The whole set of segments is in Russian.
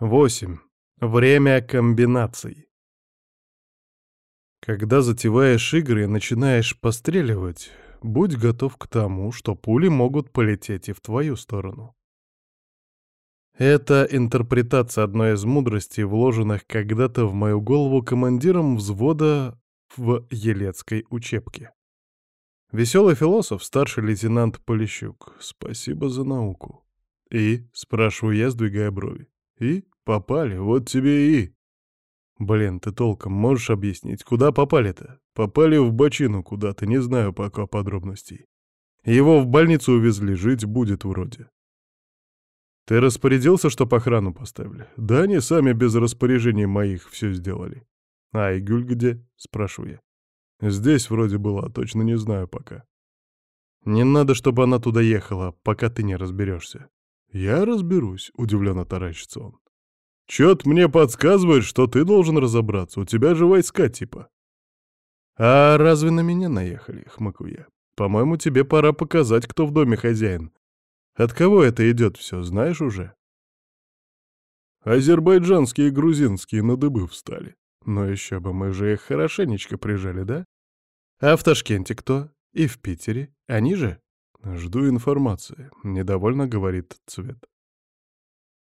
8. Время комбинаций. Когда затеваешь игры и начинаешь постреливать, будь готов к тому, что пули могут полететь и в твою сторону. Это интерпретация одной из мудростей, вложенных когда-то в мою голову командиром взвода в Елецкой учебке. Веселый философ, старший лейтенант Полищук. Спасибо за науку. И, спрашиваю я, сдвигая брови. И попали, вот тебе и... Блин, ты толком можешь объяснить, куда попали-то? Попали в бочину куда-то, не знаю пока подробностей. Его в больницу увезли, жить будет вроде. Ты распорядился, чтоб охрану поставили? Да они сами без распоряжений моих все сделали. А Игюль где? Спрашиваю я. Здесь вроде была, точно не знаю пока. Не надо, чтобы она туда ехала, пока ты не разберешься. Я разберусь, удивленно таращится он. Чё-то мне подсказывает, что ты должен разобраться, у тебя же войска типа. А разве на меня наехали, хмыкаю я. По-моему, тебе пора показать, кто в доме хозяин, от кого это идет все, знаешь уже? Азербайджанские и грузинские на дыбы встали. Но еще бы, мы же их хорошенечко прижали, да? А в Ташкенте кто? И в Питере? Они же? Жду информации, недовольно говорит Цвет.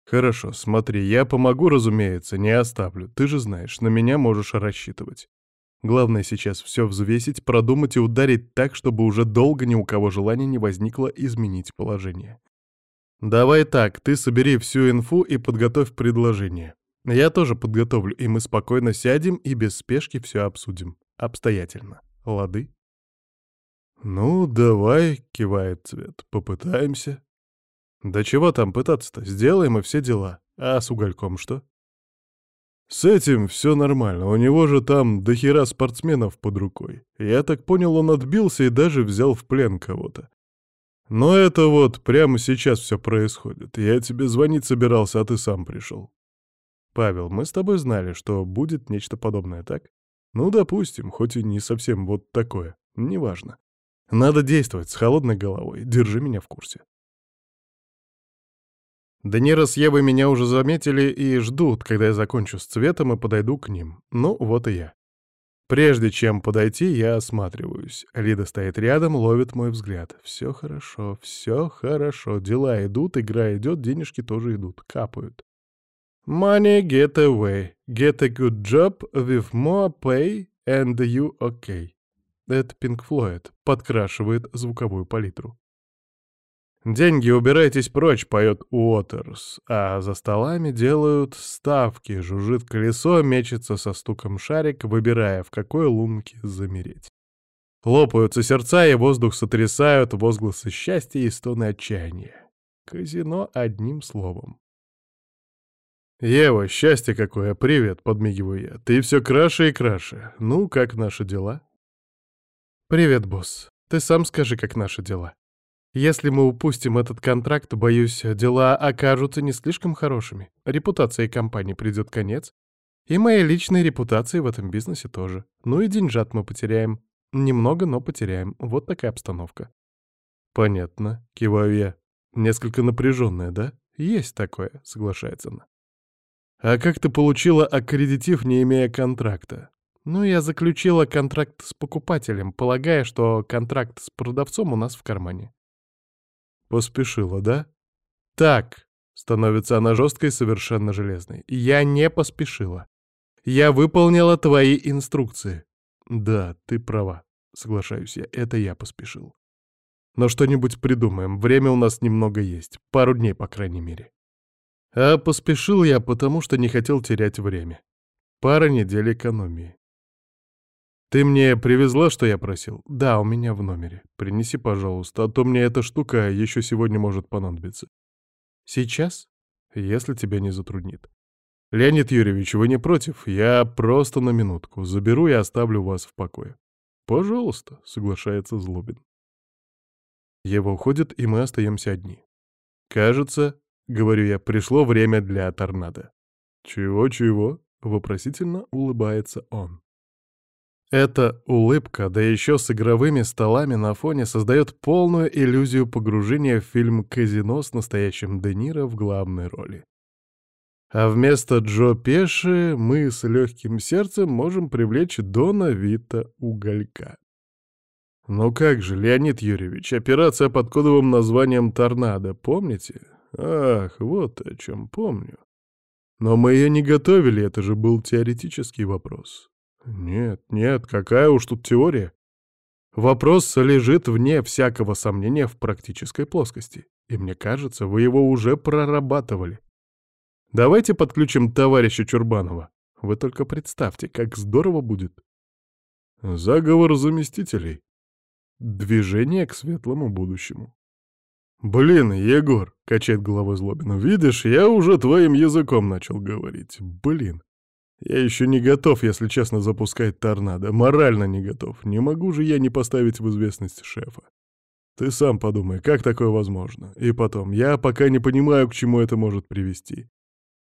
Хорошо, смотри, я помогу, разумеется, не оставлю. Ты же знаешь, на меня можешь рассчитывать. Главное сейчас все взвесить, продумать и ударить так, чтобы уже долго ни у кого желания не возникло изменить положение. Давай так, ты собери всю инфу и подготовь предложение. Я тоже подготовлю, и мы спокойно сядем и без спешки все обсудим. Обстоятельно. Лады? Ну, давай, кивает Цвет, попытаемся. Да чего там пытаться-то? Сделаем и все дела. А с угольком что? С этим все нормально, у него же там дохера спортсменов под рукой. Я так понял, он отбился и даже взял в плен кого-то. Но это вот прямо сейчас все происходит. Я тебе звонить собирался, а ты сам пришел. Павел, мы с тобой знали, что будет нечто подобное, так? Ну, допустим, хоть и не совсем вот такое. Неважно. Надо действовать с холодной головой. Держи меня в курсе. Данира с Евой меня уже заметили и ждут, когда я закончу с цветом и подойду к ним. Ну, вот и я. Прежде чем подойти, я осматриваюсь. Лида стоит рядом, ловит мой взгляд. Все хорошо, все хорошо. Дела идут, игра идет, денежки тоже идут, капают. Money get away. Get a good job with more pay and you okay. Это Pink Floyd подкрашивает звуковую палитру. «Деньги, убирайтесь прочь», — поет Уотерс, а за столами делают ставки, жужжит колесо, мечется со стуком шарик, выбирая, в какой лунке замереть. Лопаются сердца, и воздух сотрясают возгласы счастья и стоны отчаяния. Казино одним словом. «Ева, счастье какое! Привет!» — подмигиваю я. «Ты все краше и краше. Ну, как наши дела?» «Привет, босс. Ты сам скажи, как наши дела?» Если мы упустим этот контракт, боюсь, дела окажутся не слишком хорошими. Репутации компании придет конец. И моей личной репутации в этом бизнесе тоже. Ну и деньжат мы потеряем. Немного, но потеряем. Вот такая обстановка. Понятно, киваю я. Несколько напряженная, да? Есть такое, соглашается она. А как ты получила аккредитив, не имея контракта? Ну, я заключила контракт с покупателем, полагая, что контракт с продавцом у нас в кармане. Поспешила, да? Так, становится она жесткой, совершенно железной. Я не поспешила. Я выполнила твои инструкции. Да, ты права, соглашаюсь я, это я поспешил. Но что-нибудь придумаем, время у нас немного есть, пару дней, по крайней мере. А поспешил я, потому что не хотел терять время. Пара недель экономии. «Ты мне привезла, что я просил?» «Да, у меня в номере. Принеси, пожалуйста, а то мне эта штука еще сегодня может понадобиться». «Сейчас?» «Если тебя не затруднит». «Леонид Юрьевич, вы не против? Я просто на минутку. Заберу и оставлю вас в покое». «Пожалуйста», — соглашается Злобин. Ева уходит, и мы остаемся одни. «Кажется, — говорю я, — пришло время для торнадо». «Чего-чего?» — вопросительно улыбается он. Эта улыбка, да еще с игровыми столами на фоне, создает полную иллюзию погружения в фильм «Казино» с настоящим Де Ниро в главной роли. А вместо Джо Пеши мы с легким сердцем можем привлечь Дона Вита Уголька. Ну как же, Леонид Юрьевич, операция под кодовым названием «Торнадо», помните? Ах, вот о чем помню. Но мы ее не готовили, это же был теоретический вопрос. Нет, нет, какая уж тут теория. Вопрос лежит вне всякого сомнения в практической плоскости. И мне кажется, вы его уже прорабатывали. Давайте подключим товарища Чурбанова. Вы только представьте, как здорово будет. Заговор заместителей. Движение к светлому будущему. «Блин, Егор!» — качает головой Злобин. «Видишь, я уже твоим языком начал говорить. Блин! Я еще не готов, если честно, запускать торнадо. Морально не готов. Не могу же я не поставить в известность шефа. Ты сам подумай, как такое возможно? И потом, я пока не понимаю, к чему это может привести.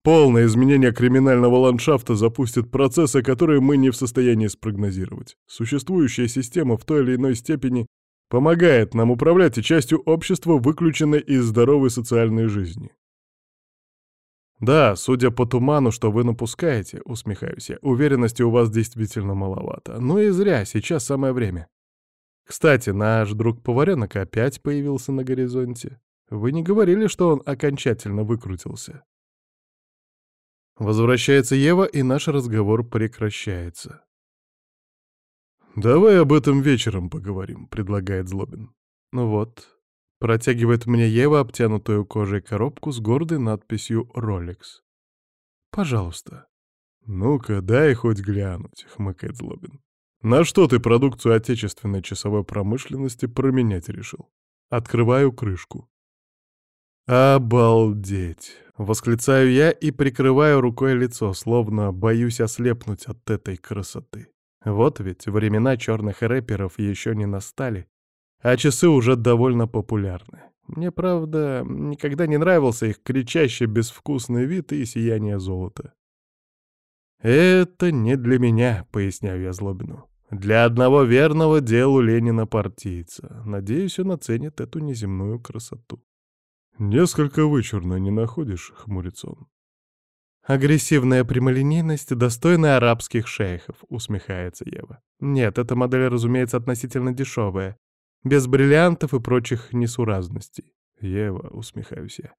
Полное изменение криминального ландшафта запустит процессы, которые мы не в состоянии спрогнозировать. Существующая система в той или иной степени помогает нам управлять и частью общества, выключенной из здоровой социальной жизни. «Да, судя по туману, что вы напускаете, — усмехаюсь я, — уверенности у вас действительно маловато. Ну и зря, сейчас самое время. Кстати, наш друг-поваренок опять появился на горизонте. Вы не говорили, что он окончательно выкрутился?» Возвращается Ева, и наш разговор прекращается. «Давай об этом вечером поговорим», — предлагает Злобин. «Ну вот, Протягивает мне Ева обтянутую кожей коробку с гордой надписью «Ролекс». «Пожалуйста». «Ну-ка, дай хоть глянуть», — хмыкает Злобин. «На что ты продукцию отечественной часовой промышленности променять решил?» Открываю крышку. «Обалдеть!» — восклицаю я и прикрываю рукой лицо, словно боюсь ослепнуть от этой красоты. Вот ведь времена черных рэперов еще не настали, а часы уже довольно популярны. Мне, правда, никогда не нравился их кричащий безвкусный вид и сияние золота. «Это не для меня», — поясняю я Злобину. «Для одного верного делу Ленина партийца. Надеюсь, он оценит эту неземную красоту». «Несколько вычурно не находишь?» — хмурится он. «Агрессивная прямолинейность, достойная арабских шейхов», — усмехается Ева. «Нет, эта модель, разумеется, относительно дешевая. Без бриллиантов и прочих несуразностей. Ева, усмехаюсь я.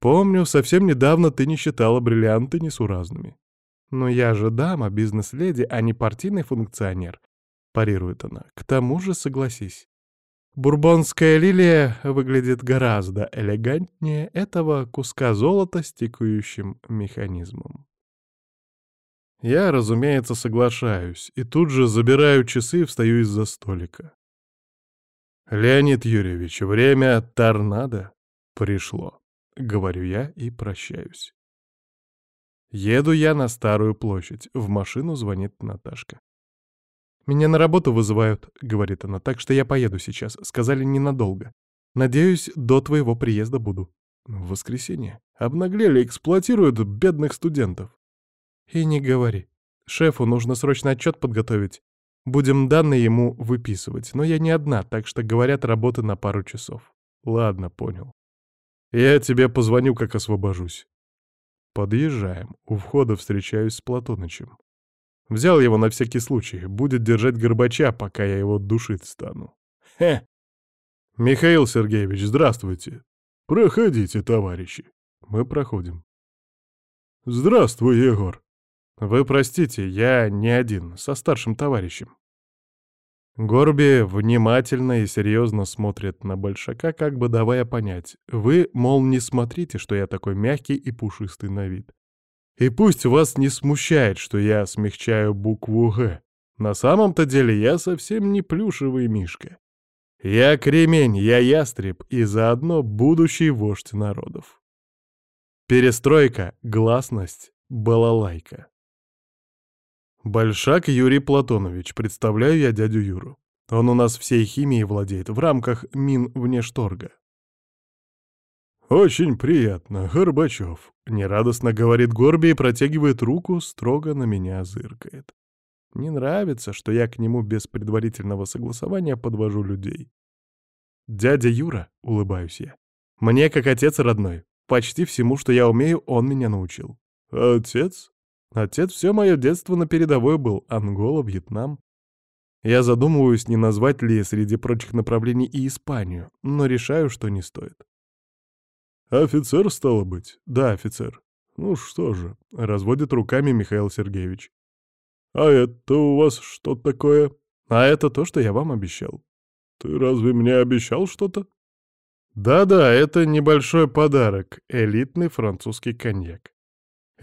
Помню, совсем недавно ты не считала бриллианты несуразными. Но я же дама, бизнес-леди, а не партийный функционер, парирует она. К тому же согласись. Бурбонская лилия выглядит гораздо элегантнее этого куска золота с тикающим механизмом. Я, разумеется, соглашаюсь, и тут же забираю часы и встаю из-за столика. «Леонид Юрьевич, время торнадо пришло», — говорю я и прощаюсь. Еду я на Старую площадь. В машину звонит Наташка. «Меня на работу вызывают», — говорит она, — «так что я поеду сейчас. Сказали ненадолго. Надеюсь, до твоего приезда буду». «В воскресенье. Обнаглели, эксплуатируют бедных студентов». «И не говори. Шефу нужно срочно отчет подготовить. Будем данные ему выписывать, но я не одна, так что, говорят, работа на пару часов. Ладно, понял. Я тебе позвоню, как освобожусь. Подъезжаем. У входа встречаюсь с Платонычем. Взял его на всякий случай. Будет держать Горбача, пока я его душить стану. Хе! Михаил Сергеевич, здравствуйте. Проходите, товарищи. Мы проходим. Здравствуй, Егор. Вы простите, я не один, со старшим товарищем. Горби внимательно и серьезно смотрит на Большака, как бы давая понять. Вы, мол, не смотрите, что я такой мягкий и пушистый на вид. И пусть вас не смущает, что я смягчаю букву «Г». На самом-то деле я совсем не плюшевый мишка. Я кремень, я ястреб и заодно будущий вождь народов. Перестройка, гласность, балалайка. Большак Юрий Платонович, представляю я дядю Юру. Он у нас всей химией владеет в рамках Минвнешторга. «Очень приятно, Горбачев», — нерадостно говорит Горби и протягивает руку, строго на меня зыркает. Не нравится, что я к нему без предварительного согласования подвожу людей. «Дядя Юра», — улыбаюсь я, — «мне, как отец родной, почти всему, что я умею, он меня научил. Отец? Отец все мое детство на передовой был. Ангола, Вьетнам. Я задумываюсь, не назвать ли среди прочих направлений и Испанию, но решаю, что не стоит. «Офицер, стало быть?» «Да, офицер». «Ну что же», — разводит руками Михаил Сергеевич. «А это у вас что такое?» «А это то, что я вам обещал». «Ты разве мне обещал что-то?» «Да-да, это небольшой подарок, элитный французский коньяк.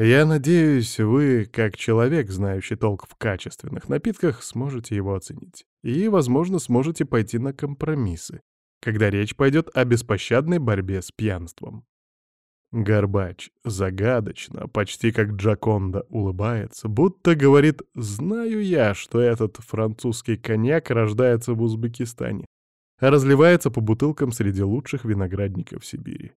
Я надеюсь, вы, как человек, знающий толк в качественных напитках, сможете его оценить. И, возможно, сможете пойти на компромиссы, когда речь пойдет о беспощадной борьбе с пьянством. Горбач загадочно, почти как Джаконда, улыбается, будто говорит «Знаю я, что этот французский коньяк рождается в Узбекистане, а разливается по бутылкам среди лучших виноградников Сибири».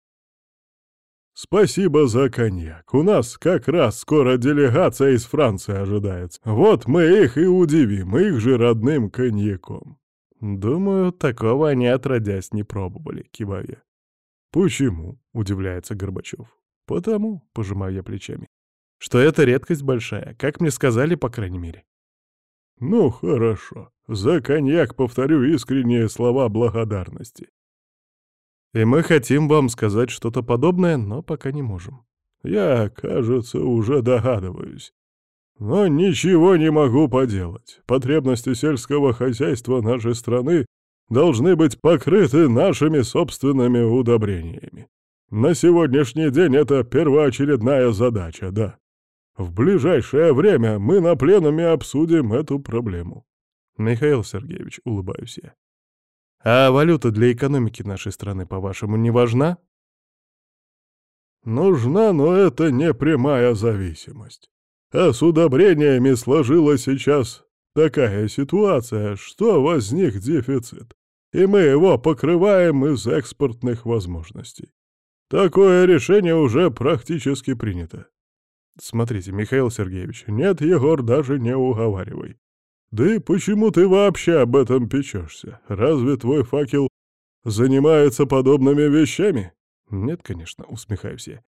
«Спасибо за коньяк. У нас как раз скоро делегация из Франции ожидается. Вот мы их и удивим, их же родным коньяком». «Думаю, такого они отродясь не пробовали», — киваю я. «Почему?» — удивляется Горбачев. «Потому», — пожимаю я плечами, — «что это редкость большая, как мне сказали, по крайней мере». «Ну, хорошо. За коньяк повторю искренние слова благодарности». «И мы хотим вам сказать что-то подобное, но пока не можем». «Я, кажется, уже догадываюсь. Но ничего не могу поделать. Потребности сельского хозяйства нашей страны должны быть покрыты нашими собственными удобрениями. На сегодняшний день это первоочередная задача, да. В ближайшее время мы на пленуме обсудим эту проблему. Михаил Сергеевич, улыбаюсь я. А валюта для экономики нашей страны, по-вашему, не важна? Нужна, но это не прямая зависимость. А с удобрениями сложилась сейчас такая ситуация, что возник дефицит, и мы его покрываем из экспортных возможностей. Такое решение уже практически принято. Смотрите, Михаил Сергеевич, нет, Егор, даже не уговаривай. Да и почему ты вообще об этом печешься? Разве твой факел занимается подобными вещами? Нет, конечно, усмехаюсь я.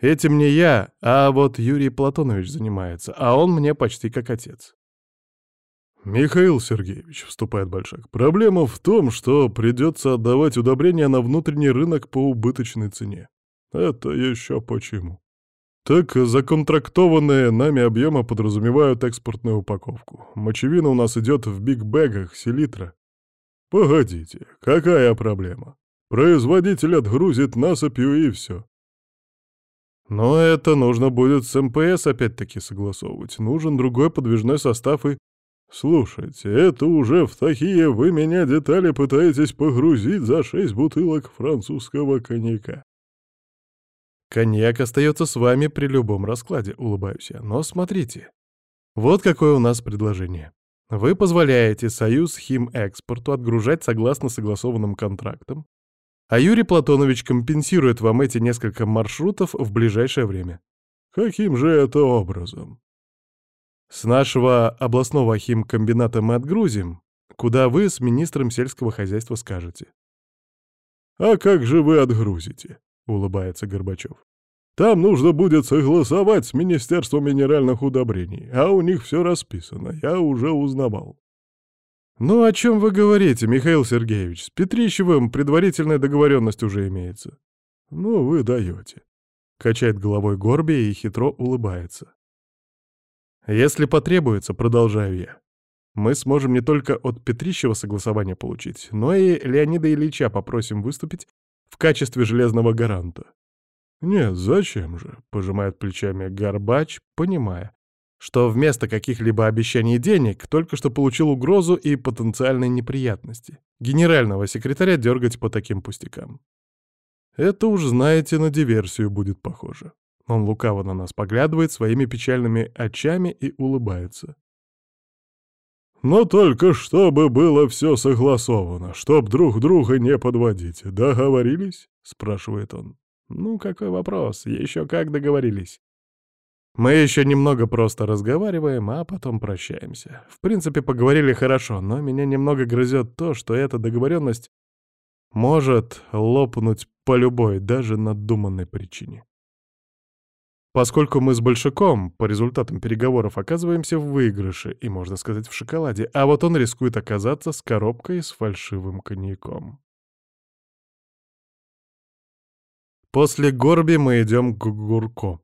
Этим не я, а вот Юрий Платонович занимается, а он мне почти как отец. «Михаил Сергеевич», — вступает Большак, — «проблема в том, что придется отдавать удобрения на внутренний рынок по убыточной цене. Это еще почему?» Так законтрактованные нами объемы подразумевают экспортную упаковку. Мочевина у нас идет в биг-бэгах, селитра. Погодите, какая проблема? Производитель отгрузит насыпью и все. Но это нужно будет с МПС опять-таки согласовывать. Нужен другой подвижной состав и... Слушайте, это уже в такие вы меня детали пытаетесь погрузить за шесть бутылок французского коньяка. Коньяк остается с вами при любом раскладе, улыбаюсь я. Но смотрите. Вот какое у нас предложение. Вы позволяете Союз Химэкспорту отгружать согласно согласованным контрактам, а Юрий Платонович компенсирует вам эти несколько маршрутов в ближайшее время. Каким же это образом? С нашего областного химкомбината мы отгрузим, куда вы с министром сельского хозяйства скажете. «А как же вы отгрузите?» — улыбается Горбачев. «Там нужно будет согласовать с Министерством минеральных удобрений, а у них все расписано, я уже узнавал». «Ну, о чем вы говорите, Михаил Сергеевич? С Петрищевым предварительная договоренность уже имеется». «Ну, вы даете», — качает головой Горби и хитро улыбается. «Если потребуется, продолжаю я, мы сможем не только от Петрищева согласование получить, но и Леонида Ильича попросим выступить в качестве железного гаранта». «Нет, зачем же?» — пожимает плечами Горбач, понимая, что вместо каких-либо обещаний денег только что получил угрозу и потенциальные неприятности. Генерального секретаря дергать по таким пустякам. Это уж, знаете, на диверсию будет похоже. Он лукаво на нас поглядывает своими печальными очами и улыбается. «Но только чтобы было все согласовано, чтоб друг друга не подводить. Договорились?» — спрашивает он. «Ну, какой вопрос? Еще как договорились?» Мы еще немного просто разговариваем, а потом прощаемся. В принципе, поговорили хорошо, но меня немного грызет то, что эта договоренность может лопнуть по любой, даже надуманной причине. Поскольку мы с Большаком по результатам переговоров оказываемся в выигрыше и, можно сказать, в шоколаде, а вот он рискует оказаться с коробкой с фальшивым коньяком. После Горби мы идем к Гурко.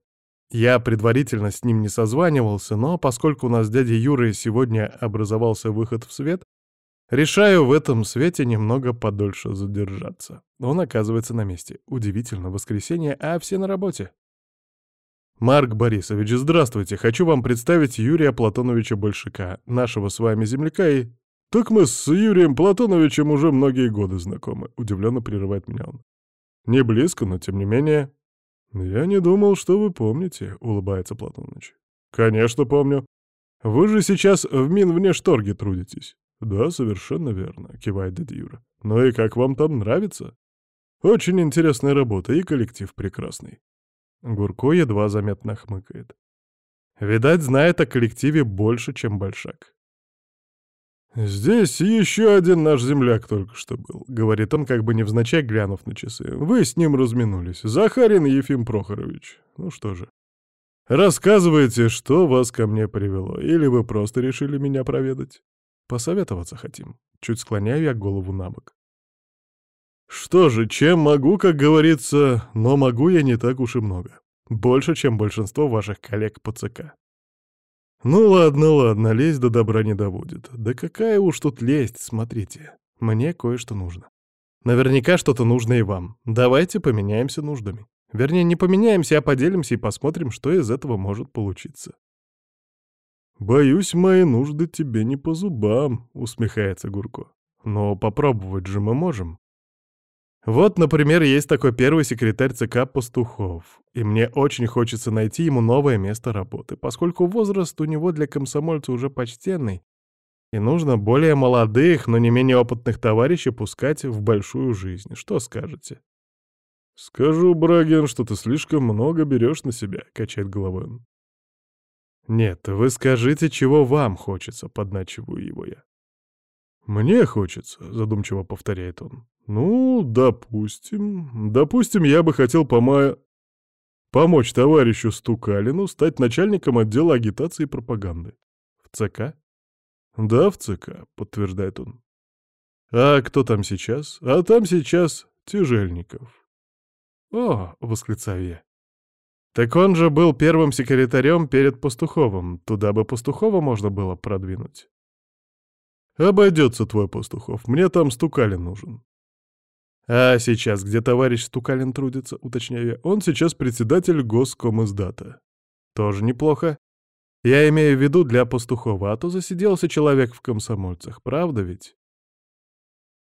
Я предварительно с ним не созванивался, но поскольку у нас с дядей Юрой сегодня образовался выход в свет, решаю в этом свете немного подольше задержаться. Он оказывается на месте. Удивительно, воскресенье, а все на работе. Марк Борисович, здравствуйте. Хочу вам представить Юрия Платоновича Большака, нашего с вами земляка и... Так мы с Юрием Платоновичем уже многие годы знакомы, удивленно прерывает меня он. Не близко, но тем не менее. «Я не думал, что вы помните», — улыбается Платоныч. «Конечно помню. Вы же сейчас в Минвнешторге трудитесь». «Да, совершенно верно», — кивает дядя Юра. «Ну и как вам там нравится?» «Очень интересная работа и коллектив прекрасный». Гурко едва заметно хмыкает. Видать, знает о коллективе больше, чем Большак. «Здесь еще один наш земляк только что был», — говорит он, как бы невзначай глянув на часы. «Вы с ним разминулись. Захарин Ефим Прохорович. Ну что же. Рассказывайте, что вас ко мне привело. Или вы просто решили меня проведать? Посоветоваться хотим». Чуть склоняю я голову на бок. «Что же, чем могу, как говорится, но могу я не так уж и много. Больше, чем большинство ваших коллег по ЦК. Ну ладно, ладно, лезть до добра не доводит. Да какая уж тут лезть, смотрите. Мне кое-что нужно. Наверняка что-то нужно и вам. Давайте поменяемся нуждами. Вернее, не поменяемся, а поделимся и посмотрим, что из этого может получиться. «Боюсь, мои нужды тебе не по зубам», — усмехается Гурко. «Но попробовать же мы можем». Вот, например, есть такой первый секретарь ЦК Пастухов, и мне очень хочется найти ему новое место работы, поскольку возраст у него для комсомольца уже почтенный, и нужно более молодых, но не менее опытных товарищей пускать в большую жизнь. Что скажете? «Скажу, Брагин, что ты слишком много берешь на себя», — качает головой он. «Нет, вы скажите, чего вам хочется», — подначиваю его я. «Мне хочется», — задумчиво повторяет он. «Ну, допустим. Допустим, я бы хотел пома... помочь товарищу Стукалину стать начальником отдела агитации и пропаганды. В ЦК?» «Да, в ЦК», — подтверждает он. «А кто там сейчас? А там сейчас Тяжельников». «О!» — восклицаю я. «Так он же был первым секретарем перед Пастуховым. Туда бы Пастухова можно было продвинуть». «Обойдется твой Пастухов. Мне там Стукалин нужен». А сейчас где товарищ Стукалин трудится, уточняю я? Он сейчас председатель Госкомиздата. Тоже неплохо. Я имею в виду для Пастухова, а то засиделся человек в комсомольцах, правда ведь?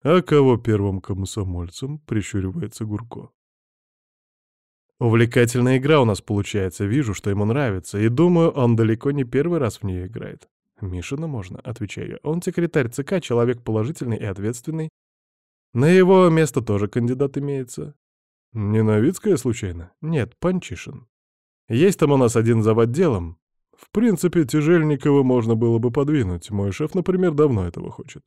А кого первым комсомольцем? Прищуривается Гурко. Увлекательная игра у нас получается, вижу, что ему нравится, и думаю, он далеко не первый раз в нее играет. Мишина можно, отвечаю. Он секретарь ЦК, человек положительный и ответственный, на его место тоже кандидат имеется. Не Новицкая, случайно? Нет, Панчишин. Есть там у нас один зав. отделом. В принципе, Тяжельникова можно было бы подвинуть. Мой шеф, например, давно этого хочет.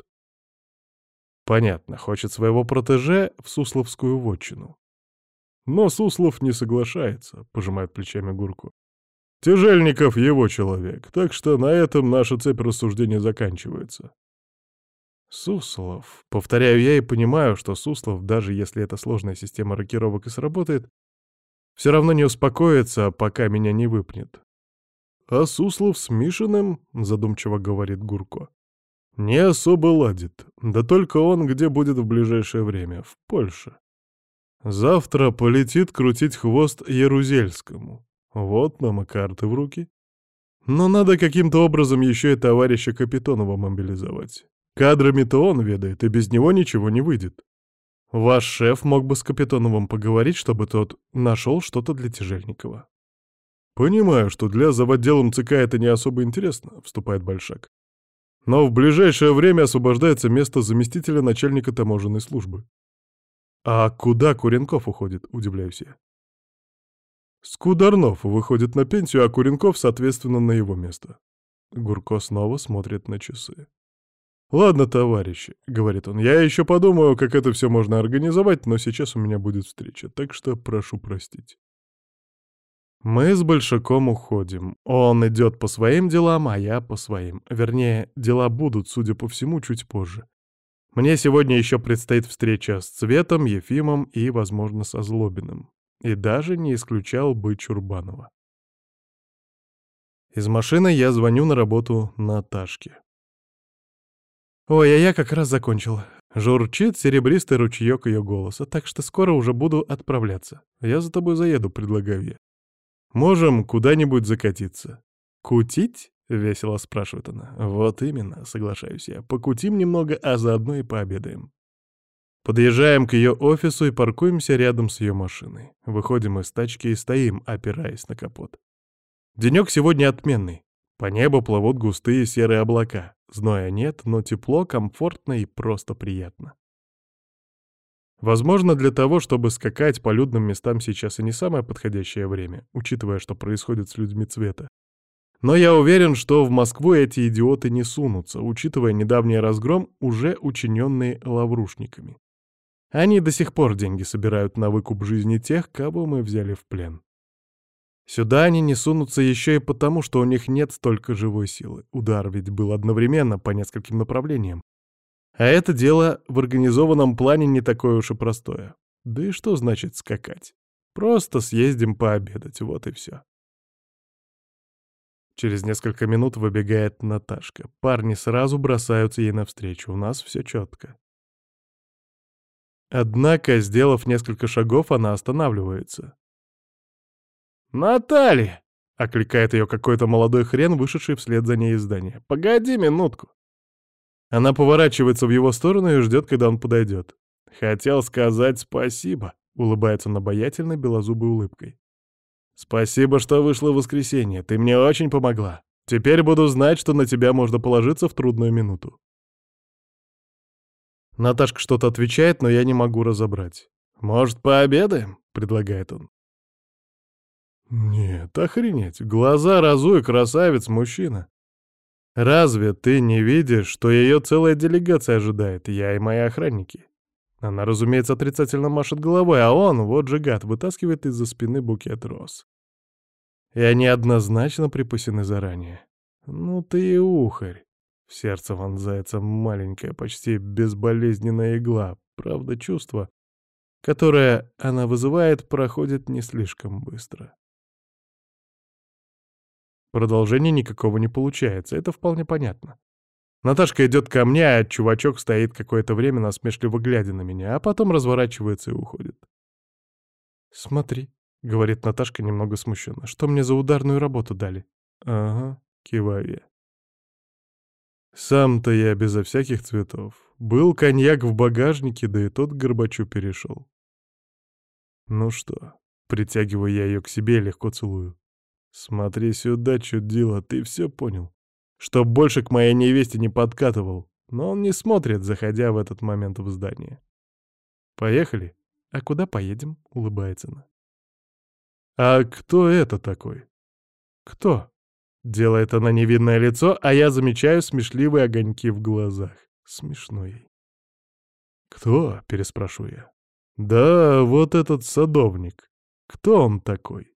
Понятно, хочет своего протеже в Сусловскую вотчину. Но Суслов не соглашается, пожимает плечами Гурку. Тяжельников его человек, так что на этом наша цепь рассуждений заканчивается. Суслов. Повторяю я и понимаю, что Суслов, даже если эта сложная система рокировок и сработает, все равно не успокоится, пока меня не выпнет. А Суслов с Мишиным, задумчиво говорит Гурко, не особо ладит. Да только он где будет в ближайшее время? В Польше. Завтра полетит крутить хвост Ярузельскому. Вот нам и карты в руки. Но надо каким-то образом еще и товарища Капитонова мобилизовать. Кадрами-то он ведает, и без него ничего не выйдет. Ваш шеф мог бы с Капитоновым поговорить, чтобы тот нашел что-то для Тяжельникова. «Понимаю, что для заводделом ЦК это не особо интересно», — вступает Большак. «Но в ближайшее время освобождается место заместителя начальника таможенной службы». «А куда Куренков уходит?» — удивляюсь я. Скударнов выходит на пенсию, а Куренков, соответственно, на его место. Гурко снова смотрит на часы. «Ладно, товарищи», — говорит он, — «я еще подумаю, как это все можно организовать, но сейчас у меня будет встреча, так что прошу простить». Мы с Большаком уходим. Он идет по своим делам, а я по своим. Вернее, дела будут, судя по всему, чуть позже. Мне сегодня еще предстоит встреча с Цветом, Ефимом и, возможно, со Злобиным. И даже не исключал бы Чурбанова. Из машины я звоню на работу Наташке. «Ой, а я как раз закончил. Журчит серебристый ручеек ее голоса, так что скоро уже буду отправляться. Я за тобой заеду, предлагаю я. Можем куда-нибудь закатиться. Кутить? Весело спрашивает она. Вот именно, соглашаюсь я. Покутим немного, а заодно и пообедаем. Подъезжаем к ее офису и паркуемся рядом с ее машиной. Выходим из тачки и стоим, опираясь на капот. Денек сегодня отменный. По небу плывут густые серые облака. Зноя нет, но тепло, комфортно и просто приятно. Возможно, для того, чтобы скакать по людным местам сейчас и не самое подходящее время, учитывая, что происходит с людьми цвета. Но я уверен, что в Москву эти идиоты не сунутся, учитывая недавний разгром, уже учиненный лаврушниками. Они до сих пор деньги собирают на выкуп жизни тех, кого мы взяли в плен. Сюда они не сунутся еще и потому, что у них нет столько живой силы. Удар ведь был одновременно по нескольким направлениям. А это дело в организованном плане не такое уж и простое. Да и что значит скакать? Просто съездим пообедать, вот и все. Через несколько минут выбегает Наташка. Парни сразу бросаются ей навстречу. У нас все четко. Однако, сделав несколько шагов, она останавливается. «Наталья!» — окликает ее какой-то молодой хрен, вышедший вслед за ней из здания. «Погоди минутку!» Она поворачивается в его сторону и ждет, когда он подойдет. «Хотел сказать спасибо», — улыбается он обаятельной белозубой улыбкой. «Спасибо, что вышло в воскресенье. Ты мне очень помогла. Теперь буду знать, что на тебя можно положиться в трудную минуту». Наташка что-то отвечает, но я не могу разобрать. «Может, пообедаем?» — предлагает он. Нет, охренеть, глаза разуй, красавец, мужчина. Разве ты не видишь, что ее целая делегация ожидает, я и мои охранники? Она, разумеется, отрицательно машет головой, а он, вот же гад, вытаскивает из-за спины букет роз. И они однозначно припасены заранее. Ну ты и ухарь. В сердце вонзается маленькая, почти безболезненная игла. Правда, чувство, которое она вызывает, проходит не слишком быстро. Продолжения никакого не получается, это вполне понятно. Наташка идет ко мне, а чувачок стоит какое-то время насмешливо глядя на меня, а потом разворачивается и уходит. «Смотри», — говорит Наташка немного смущенно, — «что мне за ударную работу дали?» «Ага», — киваю я. Сам-то я безо всяких цветов. Был коньяк в багажнике, да и тот к Горбачу перешел. Ну что, притягиваю я ее к себе и легко целую. «Смотри сюда, чудило, ты все понял. Чтоб больше к моей невесте не подкатывал. Но он не смотрит, заходя в этот момент в здание. «Поехали?» «А куда поедем?» — улыбается она. «А кто это такой?» «Кто?» — делает она невинное лицо, а я замечаю смешливые огоньки в глазах. Смешно ей. «Кто?» — переспрашиваю я. «Да, вот этот садовник. Кто он такой?»